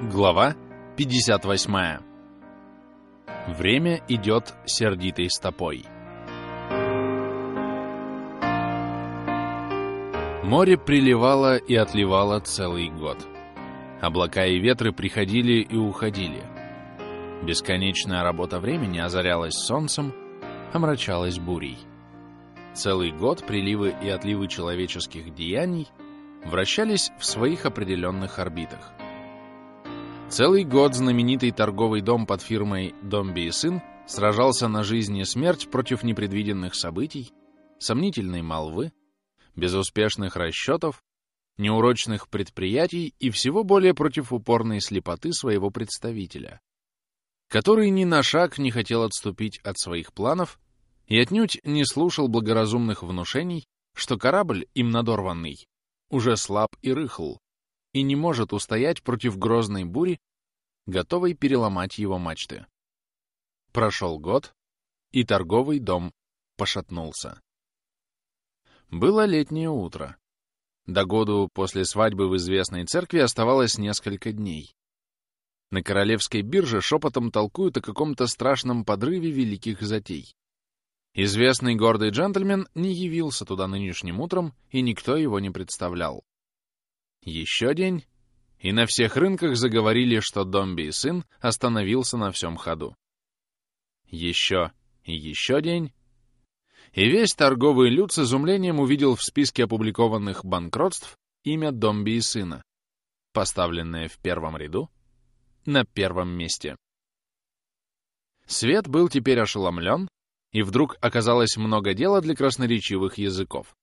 Глава 58. Время идет сердитой стопой. Море приливало и отливало целый год. Облака и ветры приходили и уходили. Бесконечная работа времени озарялась солнцем, омрачалась бурей. Целый год приливы и отливы человеческих деяний вращались в своих определенных орбитах. Целый год знаменитый торговый дом под фирмой «Домби и сын» сражался на жизнь и смерть против непредвиденных событий, сомнительной молвы, безуспешных расчетов, неурочных предприятий и всего более против упорной слепоты своего представителя, который ни на шаг не хотел отступить от своих планов и отнюдь не слушал благоразумных внушений, что корабль, им надорванный, уже слаб и рыхл, и не может устоять против грозной бури, готовой переломать его мачты. Прошел год, и торговый дом пошатнулся. Было летнее утро. До году после свадьбы в известной церкви оставалось несколько дней. На королевской бирже шепотом толкуют о каком-то страшном подрыве великих затей. Известный гордый джентльмен не явился туда нынешним утром, и никто его не представлял. Еще день, и на всех рынках заговорили, что Домби и сын остановился на всем ходу. Еще и еще день, и весь торговый люд с изумлением увидел в списке опубликованных банкротств имя Домби и сына, поставленное в первом ряду на первом месте. Свет был теперь ошеломлен, и вдруг оказалось много дела для красноречивых языков.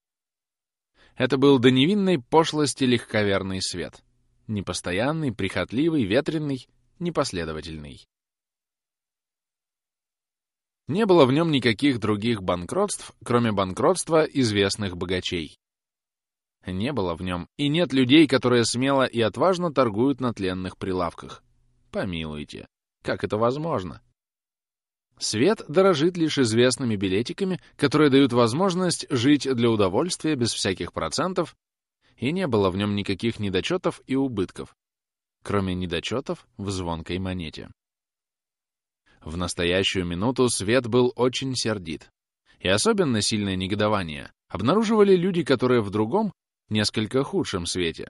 Это был до невинной пошлости легковерный свет. Непостоянный, прихотливый, ветреный, непоследовательный. Не было в нем никаких других банкротств, кроме банкротства известных богачей. Не было в нем и нет людей, которые смело и отважно торгуют на тленных прилавках. Помилуйте, как это возможно? Свет дорожит лишь известными билетиками, которые дают возможность жить для удовольствия без всяких процентов, и не было в нем никаких недочетов и убытков, кроме недочетов в звонкой монете. В настоящую минуту свет был очень сердит, и особенно сильное негодование обнаруживали люди, которые в другом, несколько худшем свете,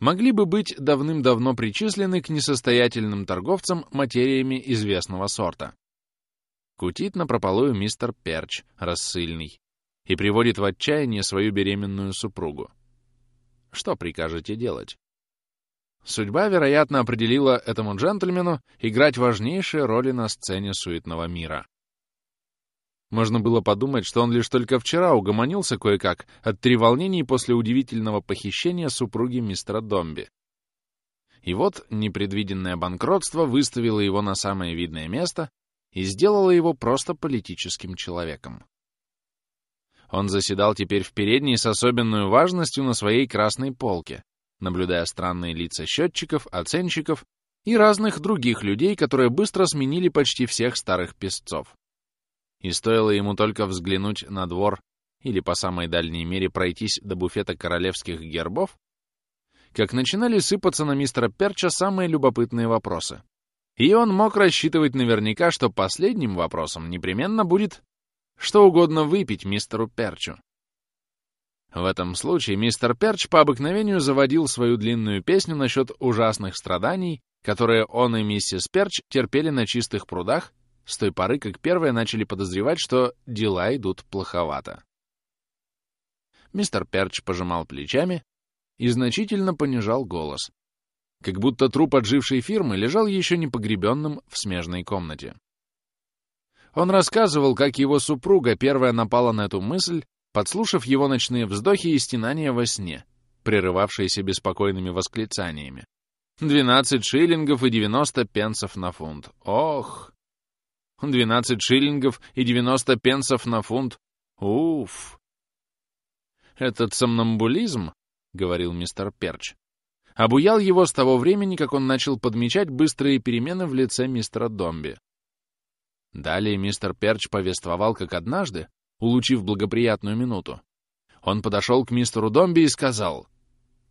могли бы быть давным-давно причислены к несостоятельным торговцам материями известного сорта. Кутит напропалую мистер Перч, рассыльный, и приводит в отчаяние свою беременную супругу. Что прикажете делать? Судьба, вероятно, определила этому джентльмену играть важнейшие роли на сцене суетного мира. Можно было подумать, что он лишь только вчера угомонился кое-как от треволнений после удивительного похищения супруги мистера Домби. И вот непредвиденное банкротство выставило его на самое видное место и сделало его просто политическим человеком. Он заседал теперь в передней с особенной важностью на своей красной полке, наблюдая странные лица счетчиков, оценщиков и разных других людей, которые быстро сменили почти всех старых песцов. И стоило ему только взглянуть на двор или по самой дальней мере пройтись до буфета королевских гербов, как начинали сыпаться на мистера Перча самые любопытные вопросы. И он мог рассчитывать наверняка, что последним вопросом непременно будет что угодно выпить мистеру Перчу. В этом случае мистер Перч по обыкновению заводил свою длинную песню насчет ужасных страданий, которые он и миссис Перч терпели на чистых прудах с той поры, как первые начали подозревать, что дела идут плоховато. Мистер Перч пожимал плечами и значительно понижал голос, как будто труп отжившей фирмы лежал еще не погребенным в смежной комнате. Он рассказывал, как его супруга первая напала на эту мысль, подслушав его ночные вздохи и стенания во сне, прерывавшиеся беспокойными восклицаниями. «Двенадцать шиллингов и девяносто пенсов на фунт. Ох! Двенадцать шиллингов и девяносто пенсов на фунт. Уф!» «Этот сомнамбулизм, — говорил мистер Перч, обуял его с того времени, как он начал подмечать быстрые перемены в лице мистера Домби. Далее мистер Перч повествовал, как однажды, улучив благоприятную минуту, он подошел к мистеру Домби и сказал,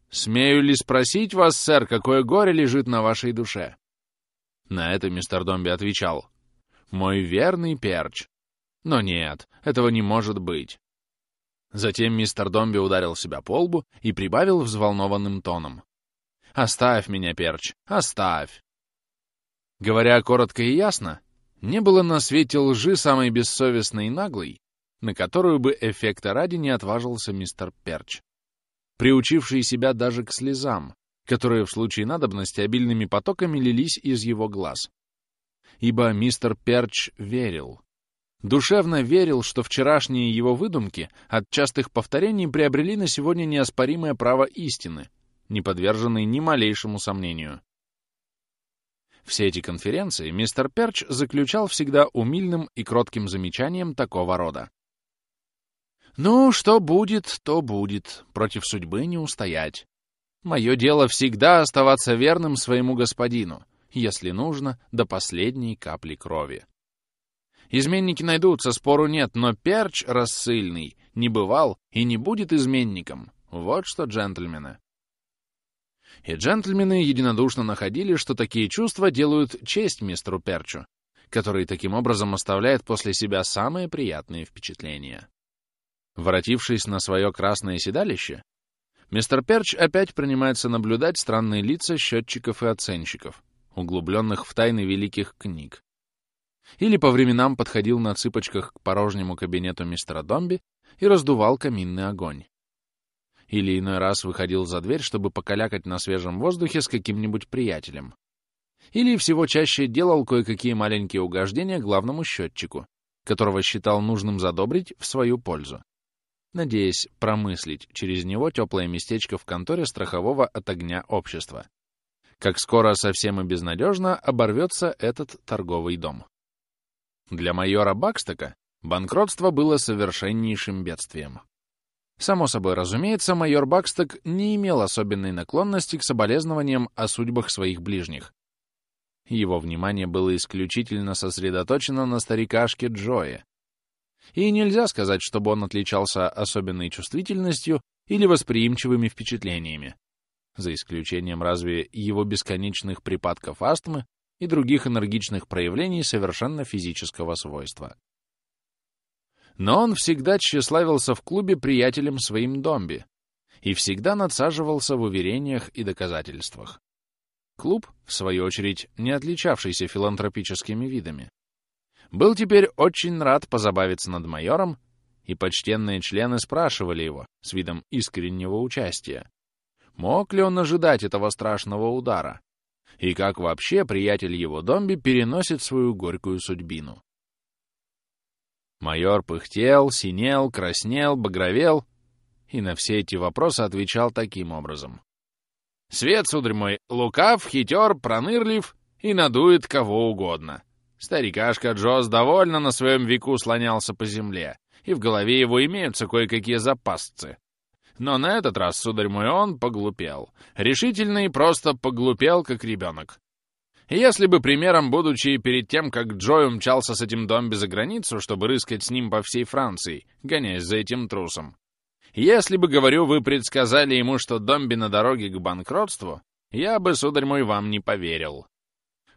Смею ли спросить вас, сэр, какое горе лежит на вашей душе?» На это мистер Домби отвечал. «Мой верный перч». Но нет, этого не может быть. Затем мистер Домби ударил себя по лбу и прибавил взволнованным тоном. «Оставь меня, Перч, оставь!» Говоря коротко и ясно, не было на свете лжи самой бессовестной и наглой, на которую бы эффекта ради не отважился мистер Перч, приучивший себя даже к слезам, которые в случае надобности обильными потоками лились из его глаз. Ибо мистер Перч верил, Душевно верил, что вчерашние его выдумки от частых повторений приобрели на сегодня неоспоримое право истины, не подверженной ни малейшему сомнению. Все эти конференции мистер Перч заключал всегда умильным и кротким замечанием такого рода. «Ну, что будет, то будет, против судьбы не устоять. Мое дело всегда оставаться верным своему господину, если нужно, до последней капли крови». Изменники найдутся, спору нет, но перч рассыльный не бывал и не будет изменником. Вот что, джентльмены. И джентльмены единодушно находили, что такие чувства делают честь мистеру Перчу, который таким образом оставляет после себя самые приятные впечатления. Воротившись на свое красное седалище, мистер Перч опять принимается наблюдать странные лица счетчиков и оценщиков, углубленных в тайны великих книг, или по временам подходил на цыпочках к порожнему кабинету мистера Домби и раздувал каминный огонь. Или иной раз выходил за дверь, чтобы покалякать на свежем воздухе с каким-нибудь приятелем. Или всего чаще делал кое-какие маленькие угождения главному счетчику, которого считал нужным задобрить в свою пользу, надеясь промыслить через него теплое местечко в конторе страхового от огня общества. Как скоро совсем и безнадежно оборвется этот торговый дом. Для майора Бакстока банкротство было совершеннейшим бедствием. Само собой разумеется, майор Баксток не имел особенной наклонности к соболезнованиям о судьбах своих ближних. Его внимание было исключительно сосредоточено на старикашке Джое. И нельзя сказать, чтобы он отличался особенной чувствительностью или восприимчивыми впечатлениями, за исключением разве его бесконечных припадков астмы и других энергичных проявлений совершенно физического свойства. Но он всегда тщеславился в клубе приятелем своим домби и всегда надсаживался в уверениях и доказательствах. Клуб, в свою очередь, не отличавшийся филантропическими видами, был теперь очень рад позабавиться над майором, и почтенные члены спрашивали его с видом искреннего участия, мог ли он ожидать этого страшного удара, и как вообще приятель его Домби переносит свою горькую судьбину. Майор пыхтел, синел, краснел, багровел и на все эти вопросы отвечал таким образом. «Свет, сударь мой, лукав, хитер, пронырлив и надует кого угодно. Старикашка Джоз довольно на своем веку слонялся по земле, и в голове его имеются кое-какие запасцы. Но на этот раз, сударь мой, он поглупел. Решительно и просто поглупел, как ребенок. Если бы примером, будучи перед тем, как Джой умчался с этим домби за границу, чтобы рыскать с ним по всей Франции, гоняясь за этим трусом, если бы, говорю, вы предсказали ему, что домби на дороге к банкротству, я бы, сударь мой, вам не поверил.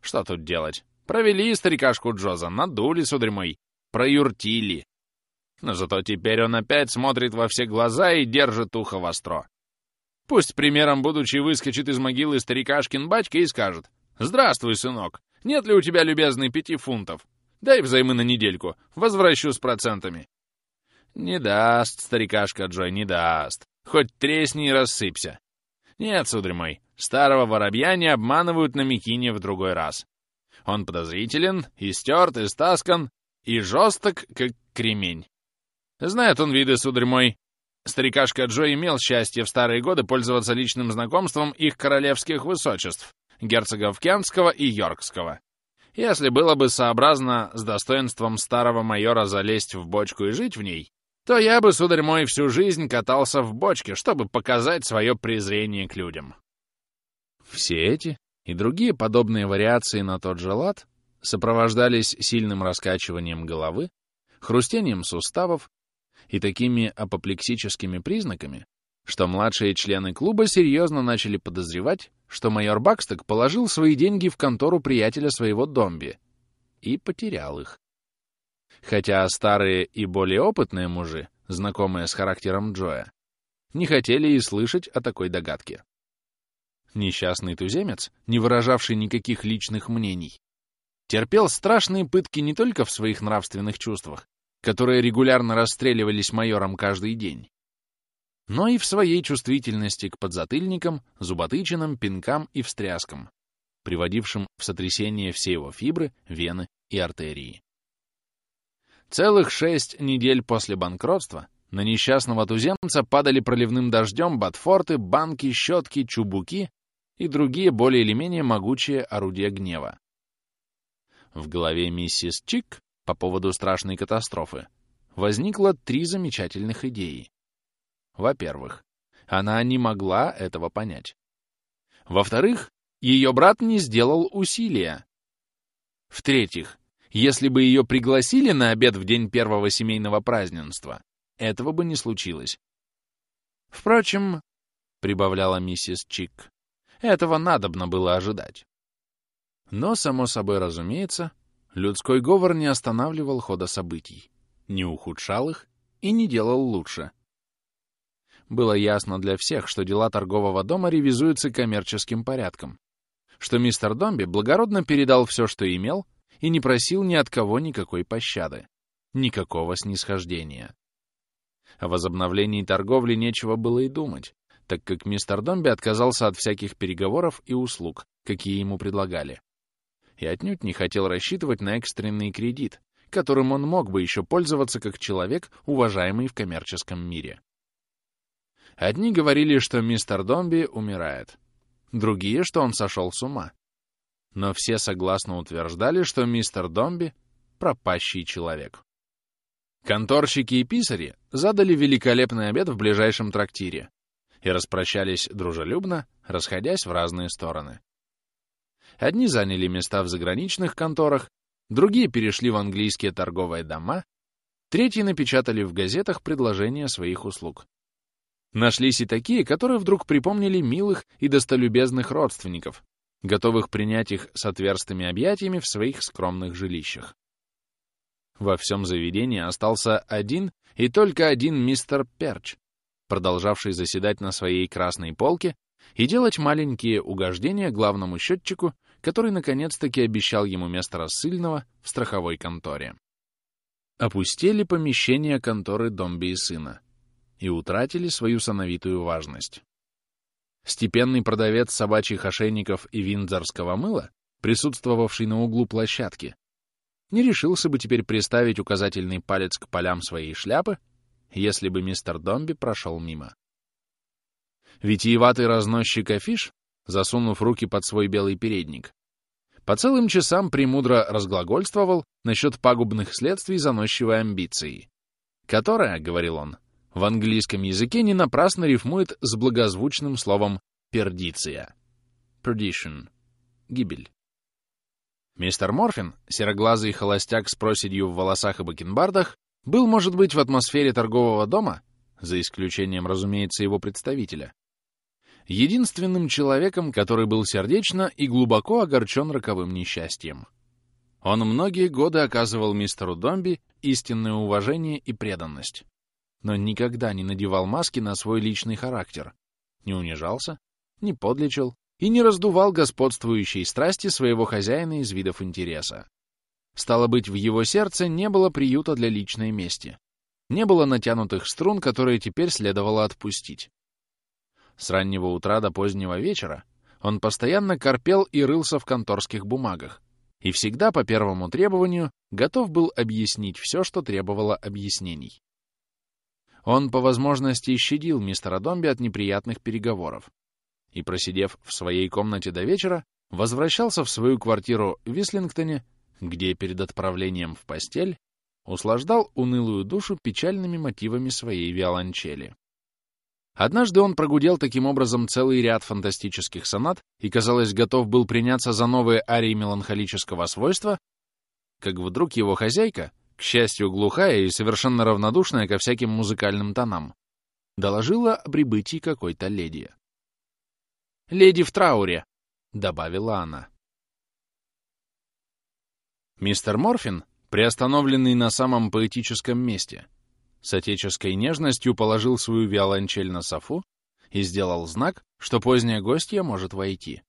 Что тут делать? Провели старикашку Джоза, надули, сударь мой, проюртили, но зато теперь он опять смотрит во все глаза и держит ухо востро. Пусть примером будучи выскочит из могилы старикашкин батька и скажет «Здравствуй, сынок, нет ли у тебя, любезный, пяти фунтов? Дай взаймы на недельку, возвращу с процентами». Не даст, старикашка Джой, не даст. Хоть тресни и рассыпься. Нет, сударь мой, старого воробья не обманывают на Микине в другой раз. Он подозрителен, и стерт, и стаскан, и жесток, как кремень. Знает он виды, сударь мой. Старикашка Джо имел счастье в старые годы пользоваться личным знакомством их королевских высочеств, герцогов Кентского и Йоркского. Если было бы сообразно с достоинством старого майора залезть в бочку и жить в ней, то я бы, сударь мой, всю жизнь катался в бочке, чтобы показать свое презрение к людям. Все эти и другие подобные вариации на тот же лад сопровождались сильным раскачиванием головы, хрустением суставов и такими апоплексическими признаками, что младшие члены клуба серьезно начали подозревать, что майор Баксток положил свои деньги в контору приятеля своего Домби и потерял их. Хотя старые и более опытные мужи, знакомые с характером Джоя, не хотели и слышать о такой догадке. Несчастный туземец, не выражавший никаких личных мнений, терпел страшные пытки не только в своих нравственных чувствах, которые регулярно расстреливались майором каждый день, но и в своей чувствительности к подзатыльникам, зуботычинам, пинкам и встряскам, приводившим в сотрясение все его фибры, вены и артерии. Целых шесть недель после банкротства на несчастного туземца падали проливным дождем ботфорты, банки, щетки, чубуки и другие более или менее могучие орудия гнева. В голове миссис Чик по поводу страшной катастрофы возникло три замечательных идеи. Во-первых, она не могла этого понять. Во-вторых, ее брат не сделал усилия. В-третьих, если бы ее пригласили на обед в день первого семейного празднества, этого бы не случилось. Впрочем, — прибавляла миссис Чик, — этого надобно было ожидать. Но, само собой разумеется, людской говор не останавливал хода событий, не ухудшал их и не делал лучше. Было ясно для всех, что дела торгового дома ревизуются коммерческим порядком, что мистер Домби благородно передал все, что имел, и не просил ни от кого никакой пощады, никакого снисхождения. О возобновлении торговли нечего было и думать, так как мистер Домби отказался от всяких переговоров и услуг, какие ему предлагали. И отнюдь не хотел рассчитывать на экстренный кредит, которым он мог бы еще пользоваться как человек, уважаемый в коммерческом мире. Одни говорили, что мистер Домби умирает, другие, что он сошел с ума. Но все согласно утверждали, что мистер Домби — пропащий человек. Конторщики и писари задали великолепный обед в ближайшем трактире и распрощались дружелюбно, расходясь в разные стороны. Одни заняли места в заграничных конторах, другие перешли в английские торговые дома, третьи напечатали в газетах предложения своих услуг. Нашлись и такие, которые вдруг припомнили милых и достолюбезных родственников, готовых принять их с отверстыми объятиями в своих скромных жилищах. Во всем заведении остался один и только один мистер Перч, продолжавший заседать на своей красной полке и делать маленькие угождения главному счетчику, который наконец-таки обещал ему место рассыльного в страховой конторе. Опустели помещения конторы Домби и сына и утратили свою сановитую важность. Степенный продавец собачьих ошейников и виндзорского мыла, присутствовавший на углу площадки, не решился бы теперь приставить указательный палец к полям своей шляпы, если бы мистер Домби прошел мимо. Витиеватый разносчик афиш, засунув руки под свой белый передник, по целым часам премудро разглагольствовал насчет пагубных следствий заносчивой амбиции, которая, — говорил он, — в английском языке не напрасно рифмует с благозвучным словом «пердиция» — perdition — гибель. Мистер Морфин, сероглазый холостяк с проседью в волосах и бакенбардах, был, может быть, в атмосфере торгового дома, за исключением, разумеется, его представителя, единственным человеком, который был сердечно и глубоко огорчен роковым несчастьем. Он многие годы оказывал мистеру Домби истинное уважение и преданность, но никогда не надевал маски на свой личный характер, не унижался, не подлечил, и не раздувал господствующей страсти своего хозяина из видов интереса. Стало быть, в его сердце не было приюта для личной мести. Не было натянутых струн, которые теперь следовало отпустить. С раннего утра до позднего вечера он постоянно корпел и рылся в конторских бумагах, и всегда по первому требованию готов был объяснить все, что требовало объяснений. Он по возможности щадил мистера Домби от неприятных переговоров, и, просидев в своей комнате до вечера, возвращался в свою квартиру в Вислингтоне, где перед отправлением в постель услаждал унылую душу печальными мотивами своей виолончели. Однажды он прогудел таким образом целый ряд фантастических сонат и, казалось, готов был приняться за новые арии меланхолического свойства, как вдруг его хозяйка, к счастью, глухая и совершенно равнодушная ко всяким музыкальным тонам, доложила о прибытии какой-то леди. «Леди в трауре», — добавила она. Мистер Морфин, приостановленный на самом поэтическом месте, с отеческой нежностью положил свою виолончель на софу и сделал знак, что поздняя гостья может войти.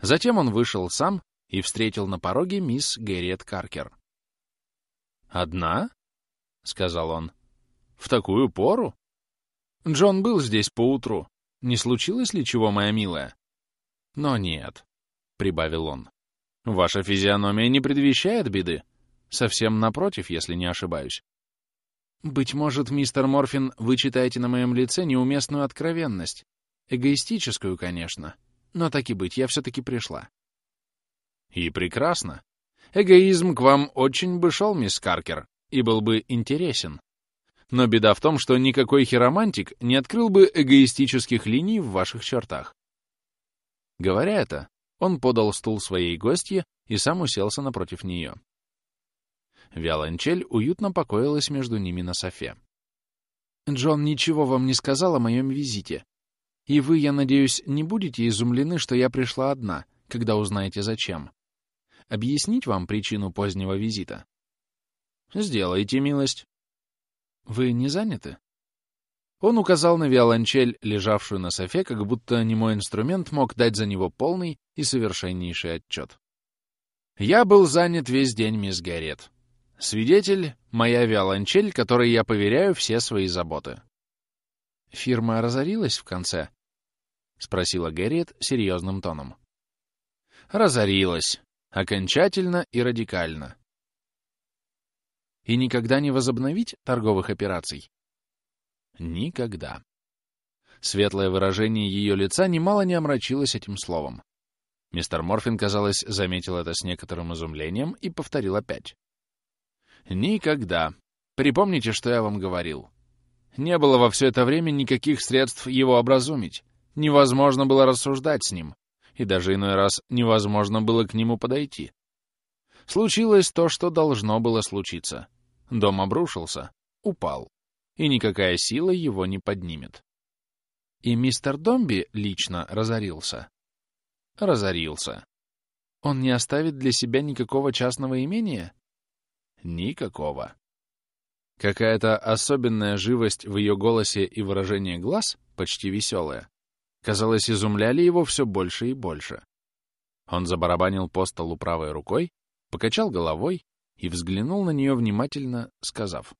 Затем он вышел сам и встретил на пороге мисс Гэрриет Каркер. «Одна?» — сказал он. «В такую пору?» «Джон был здесь поутру. Не случилось ли чего, моя милая?» «Но нет», — прибавил он. «Ваша физиономия не предвещает беды. Совсем напротив, если не ошибаюсь. Быть может, мистер Морфин, вы читаете на моем лице неуместную откровенность. Эгоистическую, конечно. Но так и быть, я все-таки пришла. И прекрасно. Эгоизм к вам очень бы шел, мисс Каркер, и был бы интересен. Но беда в том, что никакой хиромантик не открыл бы эгоистических линий в ваших чертах. Говоря это, он подал стул своей гостье и сам уселся напротив нее. Виолончель уютно покоилась между ними на софе. «Джон ничего вам не сказал о моем визите. И вы, я надеюсь, не будете изумлены, что я пришла одна, когда узнаете зачем. Объяснить вам причину позднего визита?» «Сделайте милость». «Вы не заняты?» Он указал на виолончель, лежавшую на софе, как будто немой инструмент мог дать за него полный и совершеннейший отчет. «Я был занят весь день, мисс Гарриет. Свидетель — моя виолончель, которой я поверяю все свои заботы. «Фирма разорилась в конце?» — спросила Гэрриет серьезным тоном. «Разорилась. Окончательно и радикально». «И никогда не возобновить торговых операций?» «Никогда». Светлое выражение ее лица немало не омрачилось этим словом. Мистер Морфин, казалось, заметил это с некоторым изумлением и повторил опять. Никогда. Припомните, что я вам говорил. Не было во все это время никаких средств его образумить. Невозможно было рассуждать с ним. И даже иной раз невозможно было к нему подойти. Случилось то, что должно было случиться. Дом обрушился, упал, и никакая сила его не поднимет. И мистер Домби лично разорился. Разорился. Он не оставит для себя никакого частного имения? Никакого. Какая-то особенная живость в ее голосе и выражение глаз, почти веселая, казалось, изумляли его все больше и больше. Он забарабанил по столу правой рукой, покачал головой и взглянул на нее внимательно, сказав.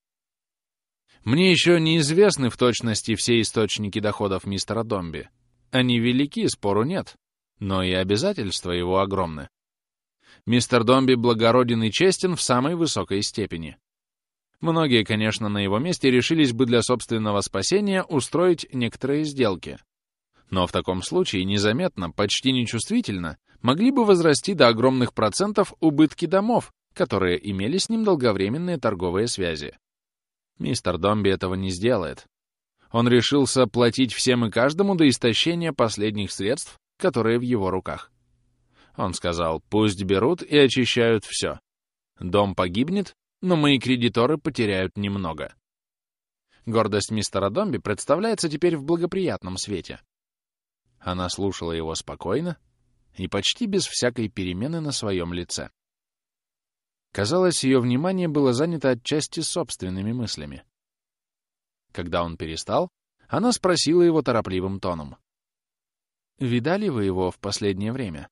«Мне еще неизвестны в точности все источники доходов мистера Домби. Они велики, спору нет, но и обязательства его огромны. Мистер Домби благороден и честен в самой высокой степени. Многие, конечно, на его месте решились бы для собственного спасения устроить некоторые сделки. Но в таком случае незаметно, почти нечувствительно, могли бы возрасти до огромных процентов убытки домов, которые имели с ним долговременные торговые связи. Мистер Домби этого не сделает. Он решился платить всем и каждому до истощения последних средств, которые в его руках. Он сказал, пусть берут и очищают все. Дом погибнет, но мои кредиторы потеряют немного. Гордость мистера Домби представляется теперь в благоприятном свете. Она слушала его спокойно и почти без всякой перемены на своем лице. Казалось, ее внимание было занято отчасти собственными мыслями. Когда он перестал, она спросила его торопливым тоном. «Видали вы его в последнее время?»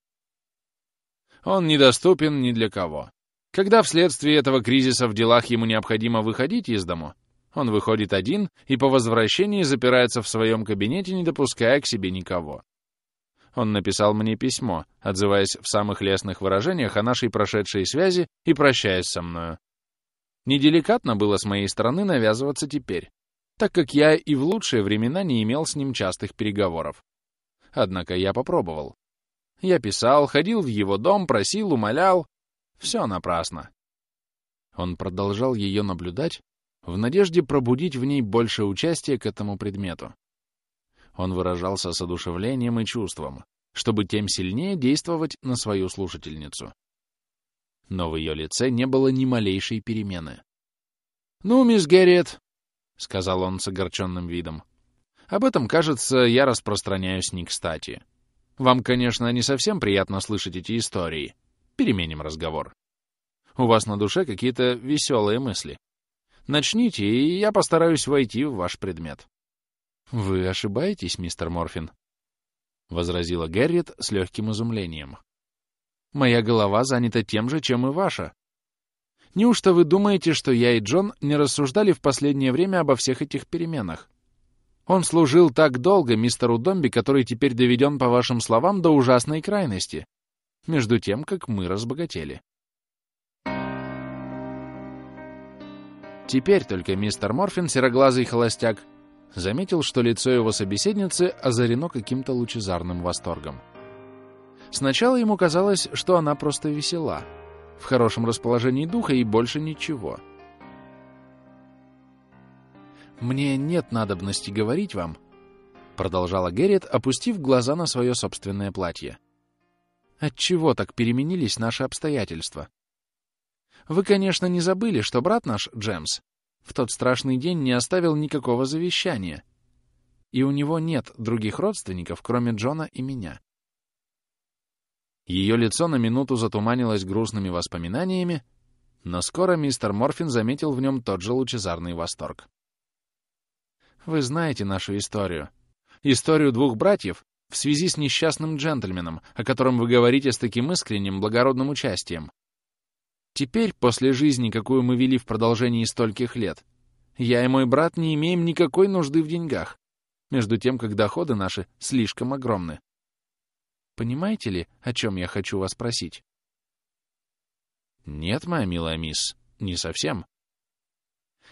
Он недоступен ни для кого. Когда вследствие этого кризиса в делах ему необходимо выходить из дому, он выходит один и по возвращении запирается в своем кабинете, не допуская к себе никого. Он написал мне письмо, отзываясь в самых лестных выражениях о нашей прошедшей связи и прощаясь со мною. Неделикатно было с моей стороны навязываться теперь, так как я и в лучшие времена не имел с ним частых переговоров. Однако я попробовал. Я писал, ходил в его дом, просил, умолял. Все напрасно. Он продолжал ее наблюдать в надежде пробудить в ней больше участия к этому предмету. Он выражался с одушевлением и чувством, чтобы тем сильнее действовать на свою слушательницу. Но в ее лице не было ни малейшей перемены. «Ну, мисс Герриет», —— сказал он с огорченным видом. «Об этом, кажется, я распространяюсь не кстати. Вам, конечно, не совсем приятно слышать эти истории. Переменим разговор. У вас на душе какие-то веселые мысли. Начните, и я постараюсь войти в ваш предмет». «Вы ошибаетесь, мистер Морфин», — возразила Геррит с легким изумлением. «Моя голова занята тем же, чем и ваша. Неужто вы думаете, что я и Джон не рассуждали в последнее время обо всех этих переменах? Он служил так долго мистеру Домби, который теперь доведен, по вашим словам, до ужасной крайности, между тем, как мы разбогатели. Теперь только мистер Морфин, сероглазый холостяк, заметил, что лицо его собеседницы озарено каким-то лучезарным восторгом. Сначала ему казалось, что она просто весела — в хорошем расположении духа и больше ничего. «Мне нет надобности говорить вам», — продолжала Геррит, опустив глаза на свое собственное платье. «Отчего так переменились наши обстоятельства? Вы, конечно, не забыли, что брат наш, Джемс, в тот страшный день не оставил никакого завещания, и у него нет других родственников, кроме Джона и меня. Ее лицо на минуту затуманилось грустными воспоминаниями, но скоро мистер Морфин заметил в нем тот же лучезарный восторг. «Вы знаете нашу историю. Историю двух братьев в связи с несчастным джентльменом, о котором вы говорите с таким искренним, благородным участием. Теперь, после жизни, какую мы вели в продолжении стольких лет, я и мой брат не имеем никакой нужды в деньгах, между тем, как доходы наши слишком огромны. Понимаете ли, о чем я хочу вас спросить? Нет, моя милая мисс, не совсем.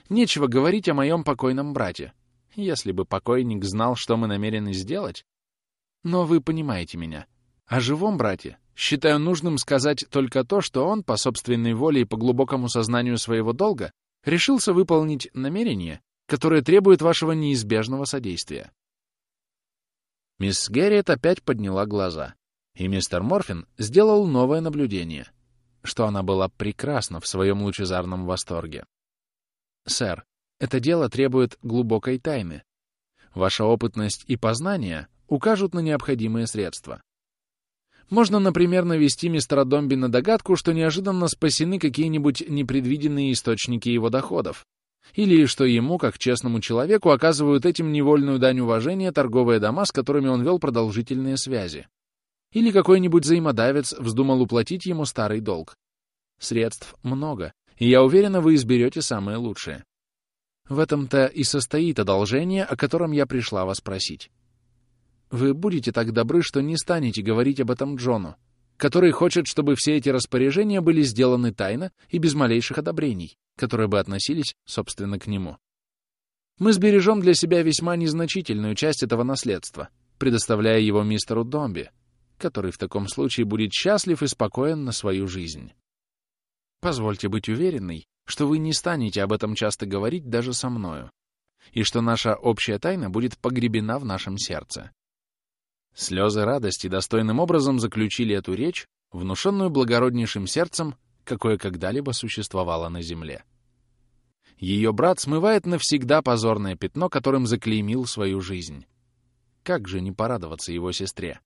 Нечего говорить о моем покойном брате. Если бы покойник знал, что мы намерены сделать. Но вы понимаете меня. О живом брате считаю нужным сказать только то, что он, по собственной воле и по глубокому сознанию своего долга, решился выполнить намерение, которое требует вашего неизбежного содействия. Мисс Герриет опять подняла глаза, и мистер Морфин сделал новое наблюдение, что она была прекрасна в своем лучезарном восторге. «Сэр, это дело требует глубокой тайны. Ваша опытность и познание укажут на необходимые средства. Можно, например, навести мистера Домби на догадку, что неожиданно спасены какие-нибудь непредвиденные источники его доходов, или что ему, как честному человеку, оказывают этим невольную дань уважения торговые дома, с которыми он вел продолжительные связи. Или какой-нибудь взаимодавец вздумал уплатить ему старый долг. Средств много, и я уверена, вы изберете самое лучшее. В этом-то и состоит одолжение, о котором я пришла вас просить. Вы будете так добры, что не станете говорить об этом Джону, который хочет, чтобы все эти распоряжения были сделаны тайно и без малейших одобрений которые бы относились, собственно, к нему. Мы сбережем для себя весьма незначительную часть этого наследства, предоставляя его мистеру Домби, который в таком случае будет счастлив и спокоен на свою жизнь. Позвольте быть уверенной, что вы не станете об этом часто говорить даже со мною, и что наша общая тайна будет погребена в нашем сердце. Слезы радости достойным образом заключили эту речь, внушенную благороднейшим сердцем какое когда-либо существовало на земле. Ее брат смывает навсегда позорное пятно, которым заклеймил свою жизнь. Как же не порадоваться его сестре?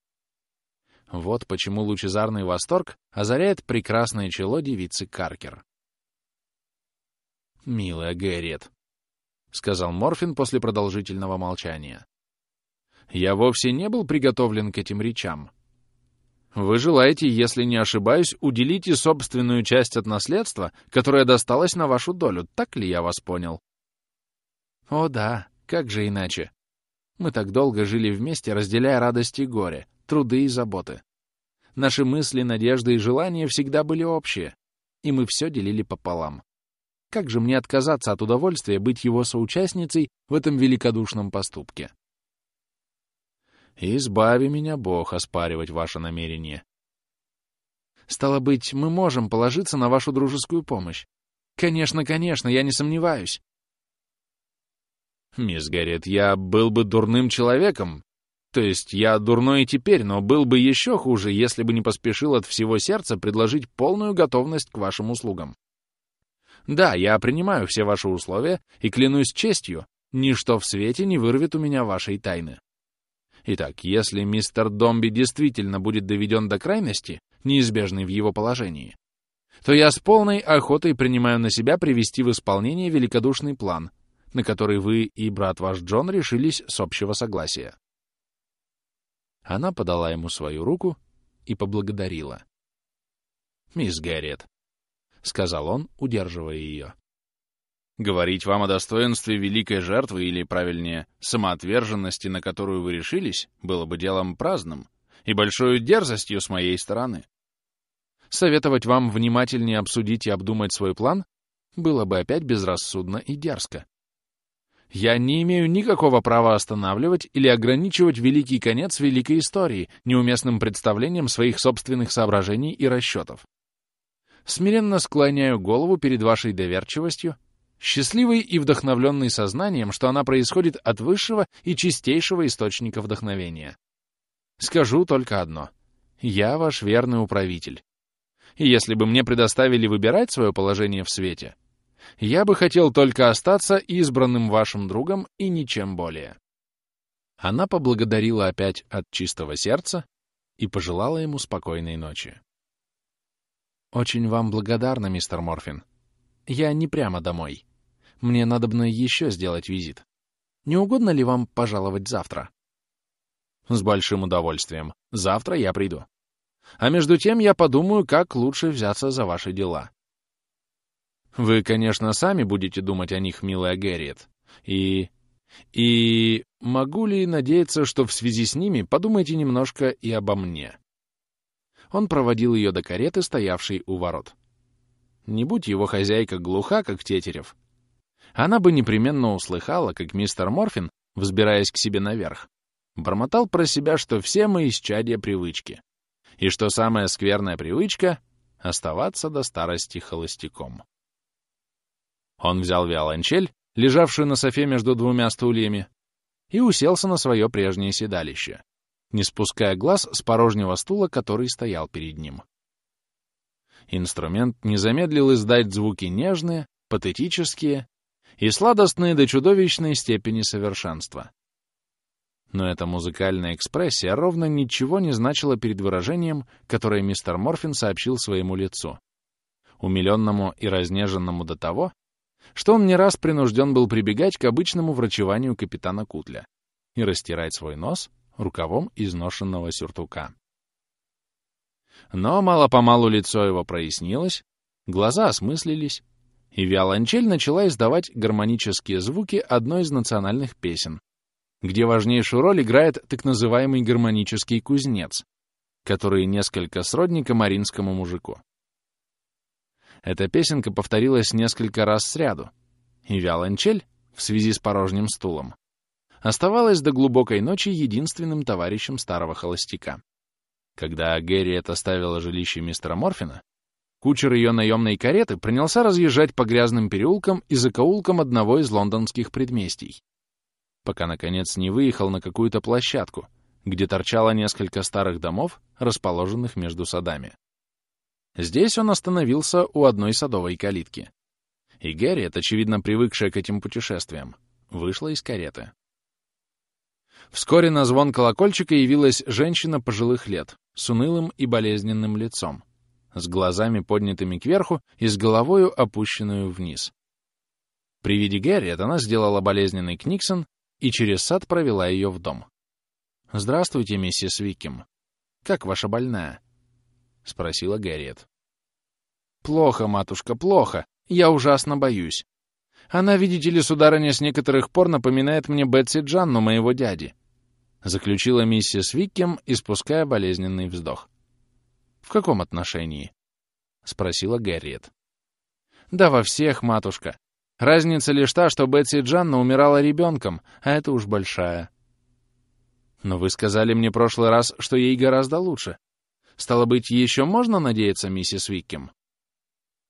Вот почему лучезарный восторг озаряет прекрасное чело девицы Каркер. «Милая Гэрриет», — сказал Морфин после продолжительного молчания. «Я вовсе не был приготовлен к этим речам. Вы желаете, если не ошибаюсь, уделить и собственную часть от наследства, которое досталось на вашу долю, так ли я вас понял? О да, как же иначе? Мы так долго жили вместе, разделяя радости и горе, труды и заботы. Наши мысли, надежды и желания всегда были общие, и мы все делили пополам. Как же мне отказаться от удовольствия быть его соучастницей в этом великодушном поступке? Избави меня, Бог, оспаривать ваше намерение. Стало быть, мы можем положиться на вашу дружескую помощь. Конечно, конечно, я не сомневаюсь. Мисс Гарриет, я был бы дурным человеком. То есть я дурной и теперь, но был бы еще хуже, если бы не поспешил от всего сердца предложить полную готовность к вашим услугам. Да, я принимаю все ваши условия и клянусь честью, ничто в свете не вырвет у меня вашей тайны. Итак, если мистер Домби действительно будет доведен до крайности, неизбежной в его положении, то я с полной охотой принимаю на себя привести в исполнение великодушный план, на который вы и брат ваш Джон решились с общего согласия. Она подала ему свою руку и поблагодарила. «Мисс Гарриет», — сказал он, удерживая ее. «Говорить вам о достоинстве великой жертвы или, правильнее, самоотверженности, на которую вы решились, было бы делом праздным и большой дерзостью с моей стороны. Советовать вам внимательнее обсудить и обдумать свой план было бы опять безрассудно и дерзко. Я не имею никакого права останавливать или ограничивать великий конец великой истории неуместным представлением своих собственных соображений и расчетов. Смиренно склоняю голову перед вашей доверчивостью, счастливый и вдохновленный сознанием, что она происходит от высшего и чистейшего источника вдохновения. Скажу только одно. Я ваш верный управитель. И если бы мне предоставили выбирать свое положение в свете, я бы хотел только остаться избранным вашим другом и ничем более. Она поблагодарила опять от чистого сердца и пожелала ему спокойной ночи. «Очень вам благодарна, мистер Морфин. Я не прямо домой. Мне надобно еще сделать визит. Не угодно ли вам пожаловать завтра?» «С большим удовольствием. Завтра я приду. А между тем я подумаю, как лучше взяться за ваши дела. Вы, конечно, сами будете думать о них, милая Гэрриет. И... и... могу ли надеяться, что в связи с ними подумайте немножко и обо мне?» Он проводил ее до кареты, стоявшей у ворот. Не будь его хозяйка глуха, как Тетерев, она бы непременно услыхала, как мистер Морфин, взбираясь к себе наверх, бормотал про себя, что все мы исчадия привычки, и что самая скверная привычка — оставаться до старости холостяком. Он взял виолончель, лежавшую на софе между двумя стульями, и уселся на свое прежнее седалище, не спуская глаз с порожнего стула, который стоял перед ним. Инструмент не замедлил издать звуки нежные, патетические и сладостные до чудовищной степени совершенства. Но эта музыкальная экспрессия ровно ничего не значила перед выражением, которое мистер Морфин сообщил своему лицу, умиленному и разнеженному до того, что он не раз принужден был прибегать к обычному врачеванию капитана Кутля и растирать свой нос рукавом изношенного сюртука. Но мало-помалу лицо его прояснилось, глаза осмыслились, и виолончель начала издавать гармонические звуки одной из национальных песен, где важнейшую роль играет так называемый гармонический кузнец, который несколько сродни комаринскому мужику. Эта песенка повторилась несколько раз сряду, и виолончель, в связи с порожним стулом, оставалась до глубокой ночи единственным товарищем старого холостяка. Когда Гэрриет оставила жилище мистера Морфина, кучер ее наемной кареты принялся разъезжать по грязным переулкам и закоулкам одного из лондонских предместий, пока, наконец, не выехал на какую-то площадку, где торчало несколько старых домов, расположенных между садами. Здесь он остановился у одной садовой калитки. И Гэрриет, очевидно привыкшая к этим путешествиям, вышла из кареты. Вскоре на звон колокольчика явилась женщина пожилых лет, с унылым и болезненным лицом, с глазами поднятыми кверху и с головою опущенную вниз. При виде Гэрриет она сделала болезненный книксон и через сад провела ее в дом. «Здравствуйте, миссис Викким. Как ваша больная?» — спросила Гэрриет. «Плохо, матушка, плохо. Я ужасно боюсь. Она, видите ли, сударыня, с некоторых пор напоминает мне Бетси Джанну, моего дяди», — заключила миссис Виккем, испуская болезненный вздох. «В каком отношении?» — спросила Гэрриет. «Да во всех, матушка. Разница лишь та, что Бетси Джанна умирала ребенком, а это уж большая». «Но вы сказали мне прошлый раз, что ей гораздо лучше. Стало быть, еще можно надеяться, миссис Виккем?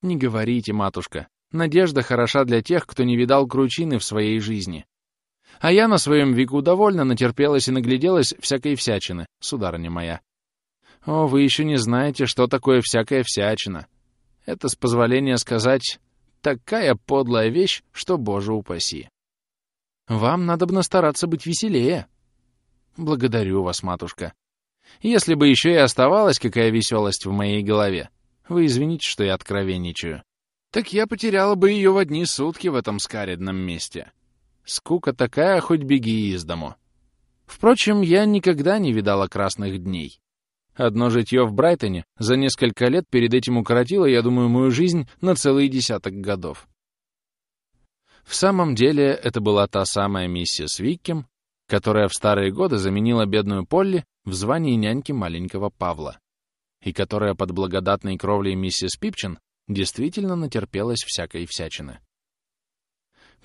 Не говорите, матушка. Надежда хороша для тех, кто не видал кручины в своей жизни. А я на своем веку довольно натерпелась и нагляделась всякой всячины, сударыня моя. О, вы еще не знаете, что такое всякая всячина. Это, с позволения сказать, Такая подлая вещь, что, боже упаси. Вам надо бы стараться быть веселее. Благодарю вас, матушка. Если бы еще и оставалась какая веселость в моей голове, вы извините, что я откровенничаю, так я потеряла бы ее в одни сутки в этом скаредном месте. Скука такая, хоть беги из дому. Впрочем, я никогда не видала красных дней. Одно житье в Брайтоне за несколько лет перед этим укоротило, я думаю, мою жизнь на целый десяток годов. В самом деле, это была та самая миссис Виккем, которая в старые годы заменила бедную Полли в звании няньки маленького Павла, и которая под благодатной кровлей миссис Пипчин действительно натерпелась всякой всячины.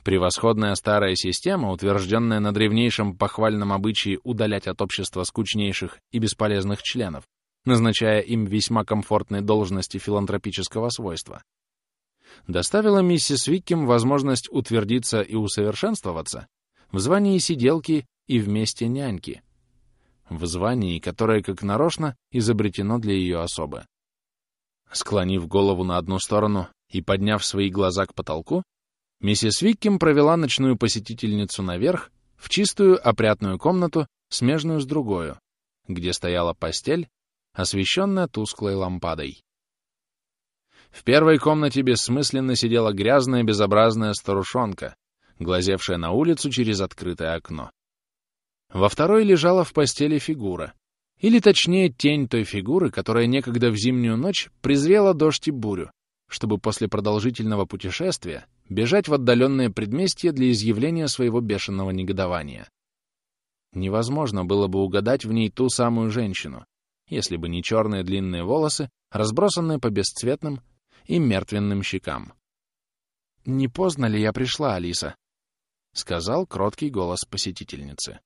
Превосходная старая система, утвержденная на древнейшем похвальном обычае удалять от общества скучнейших и бесполезных членов, назначая им весьма комфортные должности филантропического свойства, доставила миссис Виккем возможность утвердиться и усовершенствоваться в звании сиделки и вместе няньки, в звании, которое, как нарочно, изобретено для ее особы. Склонив голову на одну сторону и подняв свои глаза к потолку, Миссис Виккем провела ночную посетительницу наверх, в чистую опрятную комнату, смежную с другою, где стояла постель, освещенная тусклой лампадой. В первой комнате бессмысленно сидела грязная безобразная старушонка, глазевшая на улицу через открытое окно. Во второй лежала в постели фигура, или точнее тень той фигуры, которая некогда в зимнюю ночь презрела дождь и бурю, чтобы после продолжительного путешествия бежать в отдаленное предместье для изъявления своего бешеного негодования. Невозможно было бы угадать в ней ту самую женщину, если бы не черные длинные волосы, разбросанные по бесцветным и мертвенным щекам. «Не поздно ли я пришла, Алиса?» — сказал кроткий голос посетительницы.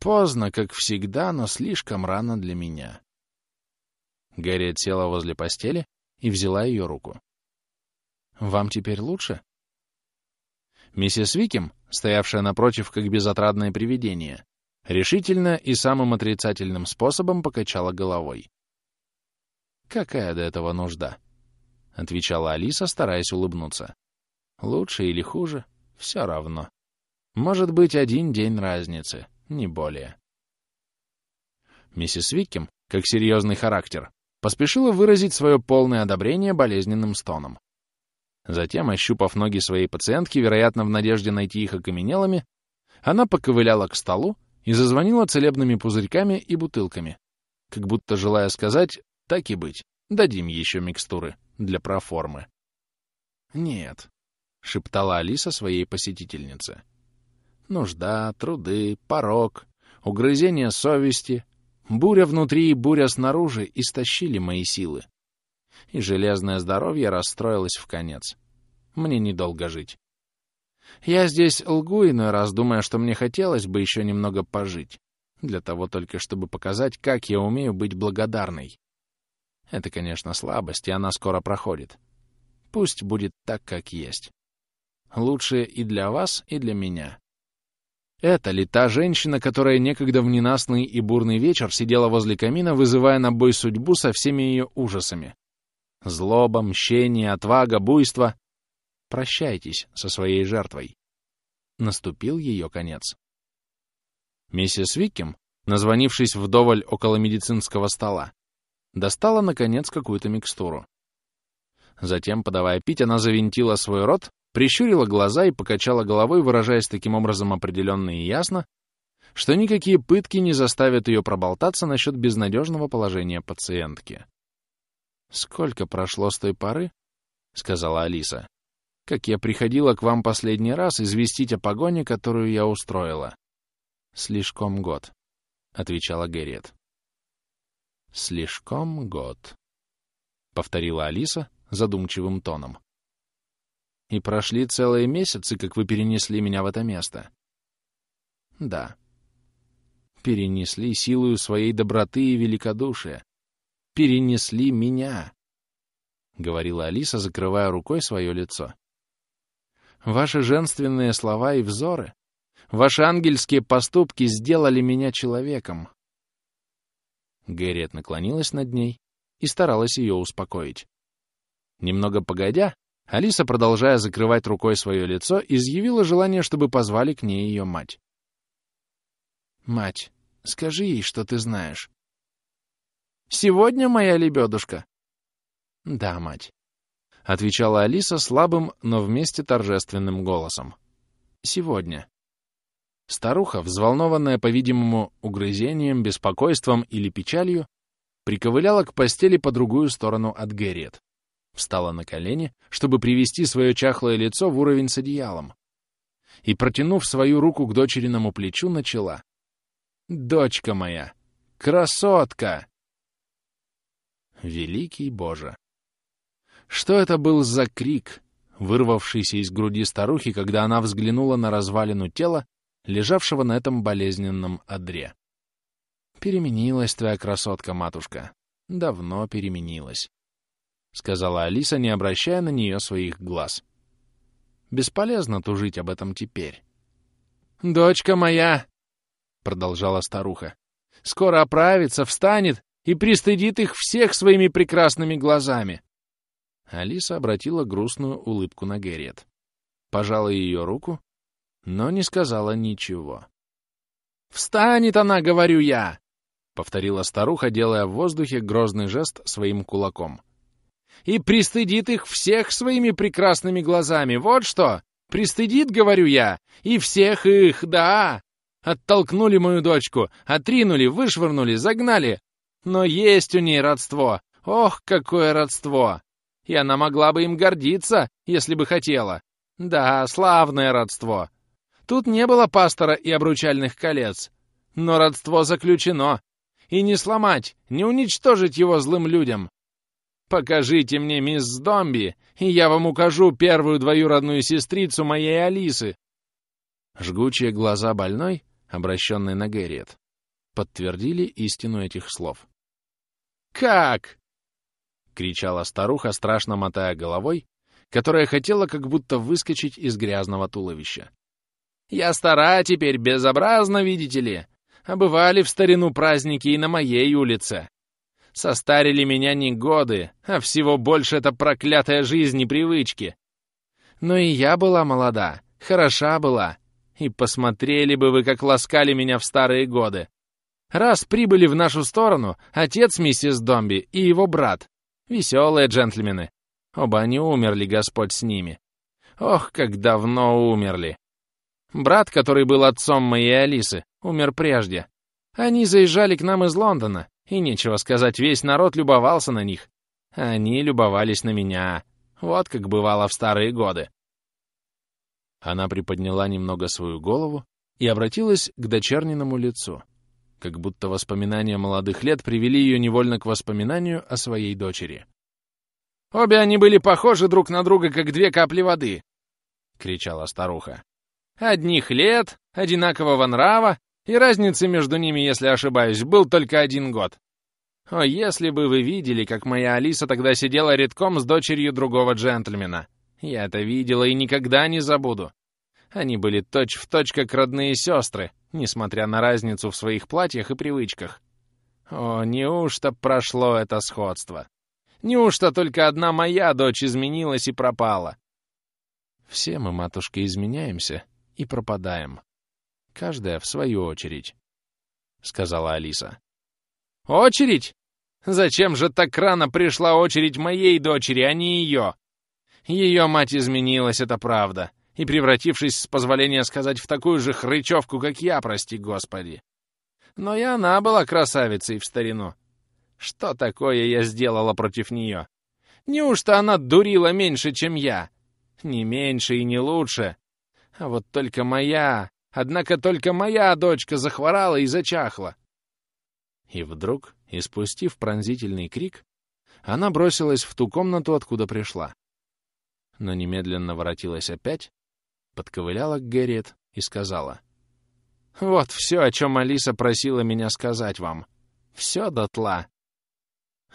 «Поздно, как всегда, но слишком рано для меня». Гарриет села возле постели и взяла ее руку. «Вам теперь лучше?» Миссис Викем, стоявшая напротив как безотрадное привидение, решительно и самым отрицательным способом покачала головой. «Какая до этого нужда?» — отвечала Алиса, стараясь улыбнуться. «Лучше или хуже — все равно. Может быть, один день разницы, не более». Миссис Виккем, как серьезный характер, поспешила выразить свое полное одобрение болезненным стоном. Затем, ощупав ноги своей пациентки, вероятно, в надежде найти их окаменелыми, она поковыляла к столу и зазвонила целебными пузырьками и бутылками, как будто желая сказать «так и быть, дадим еще микстуры для проформы». «Нет», — шептала Алиса своей посетительнице. «Нужда, труды, порог, угрызение совести, буря внутри и буря снаружи истощили мои силы и железное здоровье расстроилось в конец. Мне недолго жить. Я здесь лгу иной раз, думая, что мне хотелось бы еще немного пожить, для того только, чтобы показать, как я умею быть благодарной. Это, конечно, слабость, и она скоро проходит. Пусть будет так, как есть. Лучше и для вас, и для меня. Это ли та женщина, которая некогда в ненастный и бурный вечер сидела возле камина, вызывая на бой судьбу со всеми ее ужасами? Злоба, мщение, отвага, буйство. Прощайтесь со своей жертвой. Наступил ее конец. Миссис Виккем, назвонившись вдоволь около медицинского стола, достала, наконец, какую-то микстуру. Затем, подавая пить, она завинтила свой рот, прищурила глаза и покачала головой, выражаясь таким образом определенно и ясно, что никакие пытки не заставят ее проболтаться насчет безнадежного положения пациентки. «Сколько прошло с той поры?» — сказала Алиса. «Как я приходила к вам последний раз известить о погоне, которую я устроила». «Слишком год», — отвечала Гэрриет. «Слишком год», — повторила Алиса задумчивым тоном. «И прошли целые месяцы, как вы перенесли меня в это место». «Да». «Перенесли силою своей доброты и великодушия, перенесли меня», — говорила Алиса, закрывая рукой свое лицо. «Ваши женственные слова и взоры, ваши ангельские поступки сделали меня человеком». Гэрриет наклонилась над ней и старалась ее успокоить. Немного погодя, Алиса, продолжая закрывать рукой свое лицо, изъявила желание, чтобы позвали к ней ее мать. «Мать, скажи ей, что ты знаешь». «Сегодня, моя лебедушка?» «Да, мать», — отвечала Алиса слабым, но вместе торжественным голосом. «Сегодня». Старуха, взволнованная, по-видимому, угрызением, беспокойством или печалью, приковыляла к постели по другую сторону от Гэрриет. Встала на колени, чтобы привести свое чахлое лицо в уровень с одеялом. И, протянув свою руку к дочериному плечу, начала. «Дочка моя! Красотка!» Великий Боже! Что это был за крик, вырвавшийся из груди старухи, когда она взглянула на развалину тела, лежавшего на этом болезненном одре? «Переменилась твоя красотка, матушка. Давно переменилась», — сказала Алиса, не обращая на нее своих глаз. «Бесполезно тужить об этом теперь». «Дочка моя!» — продолжала старуха. «Скоро оправится, встанет и пристыдит их всех своими прекрасными глазами». Алиса обратила грустную улыбку на Гэрриет. Пожала ее руку, но не сказала ничего. «Встанет она, говорю я!» повторила старуха, делая в воздухе грозный жест своим кулаком. «И пристыдит их всех своими прекрасными глазами, вот что! Пристыдит, говорю я, и всех их, да! Оттолкнули мою дочку, отринули, вышвырнули, загнали. Но есть у ней родство, ох, какое родство! И она могла бы им гордиться, если бы хотела. Да, славное родство. Тут не было пастора и обручальных колец, но родство заключено, и не сломать, не уничтожить его злым людям. Покажите мне мисс Домби, и я вам укажу первую двоюродную сестрицу моей Алисы. Жгучие глаза больной, обращенные на Гэрриет, подтвердили истину этих слов. «Как?» — кричала старуха, страшно мотая головой, которая хотела как будто выскочить из грязного туловища. «Я стара теперь, безобразно, видите ли. А бывали в старину праздники и на моей улице. Состарили меня не годы, а всего больше это проклятая жизнь и привычки. Но и я была молода, хороша была. И посмотрели бы вы, как ласкали меня в старые годы. Раз прибыли в нашу сторону отец миссис Домби и его брат. Веселые джентльмены. Оба они умерли, Господь с ними. Ох, как давно умерли. Брат, который был отцом моей Алисы, умер прежде. Они заезжали к нам из Лондона, и нечего сказать, весь народ любовался на них. Они любовались на меня. Вот как бывало в старые годы. Она приподняла немного свою голову и обратилась к дочерниному лицу, как будто воспоминания молодых лет привели ее невольно к воспоминанию о своей дочери. «Обе они были похожи друг на друга, как две капли воды!» — кричала старуха. Одних лет, одинакового нрава, и разницы между ними, если ошибаюсь, был только один год. О, если бы вы видели, как моя Алиса тогда сидела редком с дочерью другого джентльмена. Я это видела и никогда не забуду. Они были точь-в-точь точь как родные сестры, несмотря на разницу в своих платьях и привычках. О, неужто прошло это сходство? Неужто только одна моя дочь изменилась и пропала? Все мы, матушка, изменяемся, и пропадаем. Каждая в свою очередь», — сказала Алиса. «Очередь? Зачем же так рано пришла очередь моей дочери, а не ее? Ее мать изменилась, это правда, и превратившись, с позволения сказать, в такую же хрычевку, как я, прости господи. Но и она была красавицей в старину. Что такое я сделала против нее? Неужто она дурила меньше, чем я? Не меньше и не лучше. А вот только моя, однако только моя дочка захворала и зачахла. И вдруг, испустив пронзительный крик, она бросилась в ту комнату, откуда пришла. Но немедленно воротилась опять, подковыляла к Гэрриет и сказала. «Вот все, о чем Алиса просила меня сказать вам. Все дотла.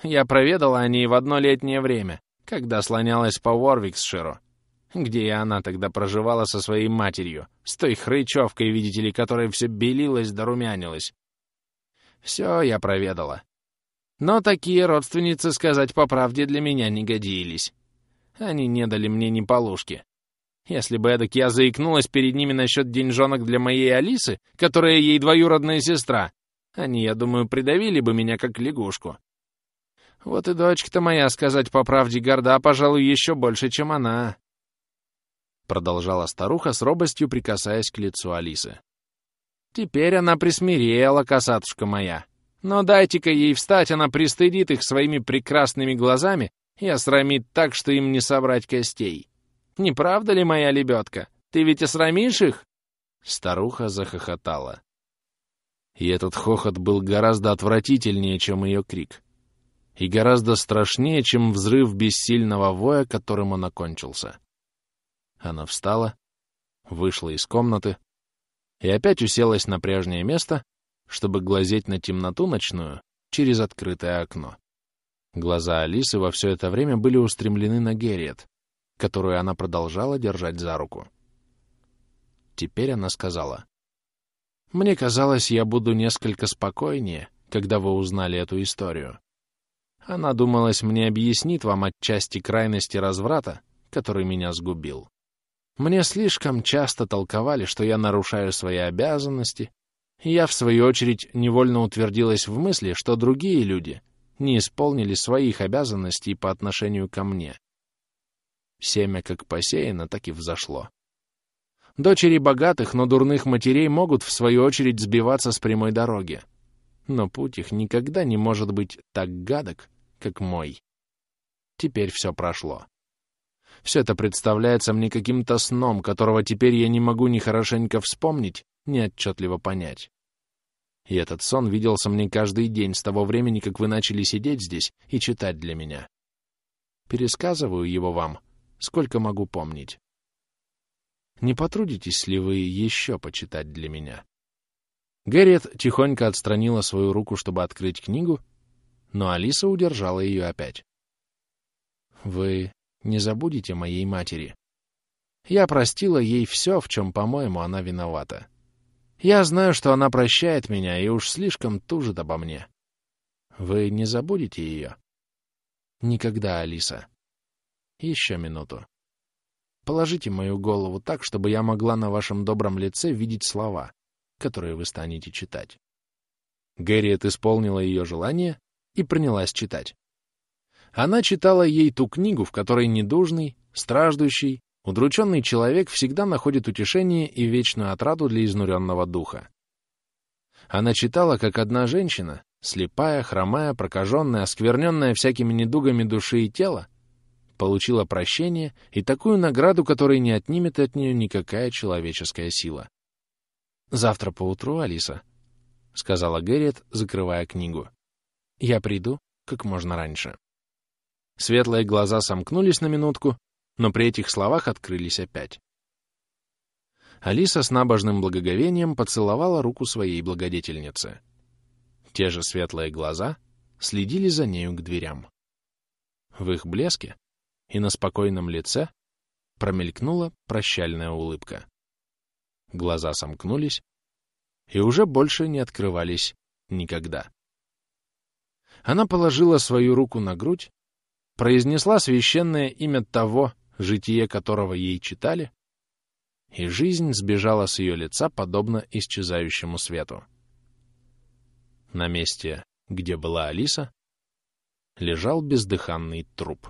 Я проведала о ней в одно летнее время, когда слонялась по Уорвиксширу. Где и она тогда проживала со своей матерью, с той хрычевкой, видите ли, которая все белилась да румянилась. Все я проведала. Но такие родственницы, сказать по правде, для меня не годились. Они не дали мне ни полушки. Если бы эдак я заикнулась перед ними насчет деньжонок для моей Алисы, которая ей двоюродная сестра, они, я думаю, придавили бы меня как лягушку. Вот и дочка-то моя, сказать по правде, горда, пожалуй, еще больше, чем она. Продолжала старуха с робостью, прикасаясь к лицу Алисы. Теперь она присмирела, косатушка моя. Но дайте-ка ей встать, она пристыдит их своими прекрасными глазами и осрамит так, что им не собрать костей. Не правда ли, моя лебедка? Ты ведь осрамишь их?» Старуха захохотала. И этот хохот был гораздо отвратительнее, чем ее крик. И гораздо страшнее, чем взрыв бессильного воя, которым он окончился. Она встала, вышла из комнаты и опять уселась на прежнее место, чтобы глазеть на темноту ночную через открытое окно. Глаза Алисы во все это время были устремлены на Герриет, которую она продолжала держать за руку. Теперь она сказала, «Мне казалось, я буду несколько спокойнее, когда вы узнали эту историю. Она, думалась, мне объяснит вам отчасти крайности разврата, который меня сгубил. Мне слишком часто толковали, что я нарушаю свои обязанности, и я, в свою очередь, невольно утвердилась в мысли, что другие люди не исполнили своих обязанностей по отношению ко мне. Семя как посеяно, так и взошло. Дочери богатых, но дурных матерей могут, в свою очередь, сбиваться с прямой дороги. Но путь их никогда не может быть так гадок, как мой. Теперь все прошло. Все это представляется мне каким-то сном, которого теперь я не могу ни хорошенько вспомнить, ни отчетливо понять. И этот сон виделся мне каждый день с того времени, как вы начали сидеть здесь и читать для меня. Пересказываю его вам, сколько могу помнить. Не потрудитесь ли вы еще почитать для меня? Гэрриет тихонько отстранила свою руку, чтобы открыть книгу, но Алиса удержала ее опять. «Вы не забудете моей матери. Я простила ей все, в чем, по-моему, она виновата. Я знаю, что она прощает меня и уж слишком тужит обо мне. Вы не забудете ее?» «Никогда, Алиса. Еще минуту. Положите мою голову так, чтобы я могла на вашем добром лице видеть слова, которые вы станете читать. Гэрриет исполнила ее желание и принялась читать. Она читала ей ту книгу, в которой недужный, страждущий, удрученный человек всегда находит утешение и вечную отраду для изнуренного духа. Она читала, как одна женщина, слепая, хромая, прокаженная, оскверненная всякими недугами души и тела, получила прощение и такую награду, которой не отнимет от нее никакая человеческая сила. «Завтра поутру, Алиса», — сказала Гэрриет, закрывая книгу. «Я приду как можно раньше». Светлые глаза сомкнулись на минутку, но при этих словах открылись опять. Алиса с набожным благоговением поцеловала руку своей благодетельницы. Те же светлые глаза следили за нею к дверям. В их блеске и на спокойном лице промелькнула прощальная улыбка. Глаза сомкнулись и уже больше не открывались никогда. Она положила свою руку на грудь, произнесла священное имя того, житие которого ей читали, и жизнь сбежала с ее лица, подобно исчезающему свету. На месте, где была Алиса, лежал бездыханный труп.